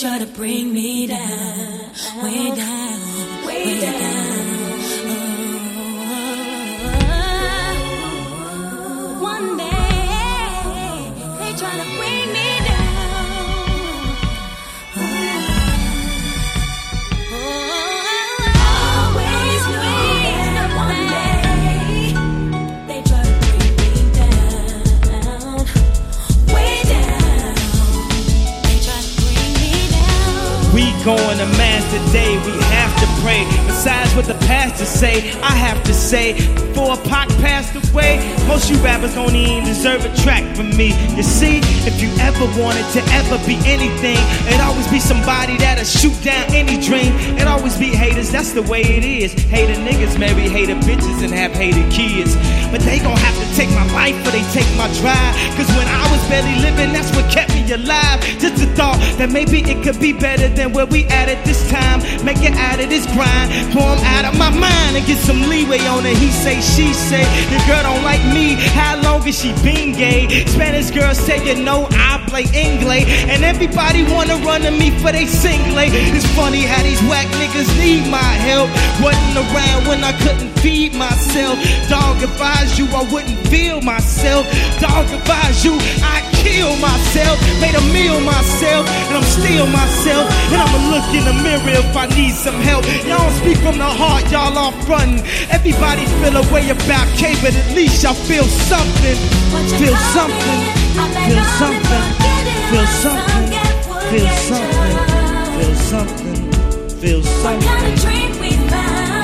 try to bring me down, way down, way down. Oh, oh, oh. one day they try to bring me We going to mass today, we have to pray. Besides what the pastor say, I have to say, before Pac passed away, most you rappers don't even deserve a track from me. You see, if you ever wanted to ever be anything, it'd always be somebody that'll shoot down any dream. It'd always be haters, that's the way it is. Hater niggas marry hater bitches and have hated kids. But they gon' have to take my life or they take my drive. Cause when I was barely living, that's what kept me alive. Just that maybe it could be better than where we at at this time. Make it out of this grind, pour out of my mind and get some leeway on it. He say, she say, your girl don't like she been gay? Spanish girls say, you know, I play English. And everybody wanna run to me for they singlet. It's funny how these whack niggas need my help. Wasn't around when I couldn't feed myself. Dog advised you, I wouldn't feel myself. Dog advised you, I kill myself. Made a meal myself, and I'm still myself. And I'ma look in the mirror if I need some help. Y'all don't speak from the heart, y'all off frontin'. Everybody feel a way about K, but at least y'all feel something. Feel something. Feel something. Feel something. Feel something. Feel something. Feel What something. kind of drink we found?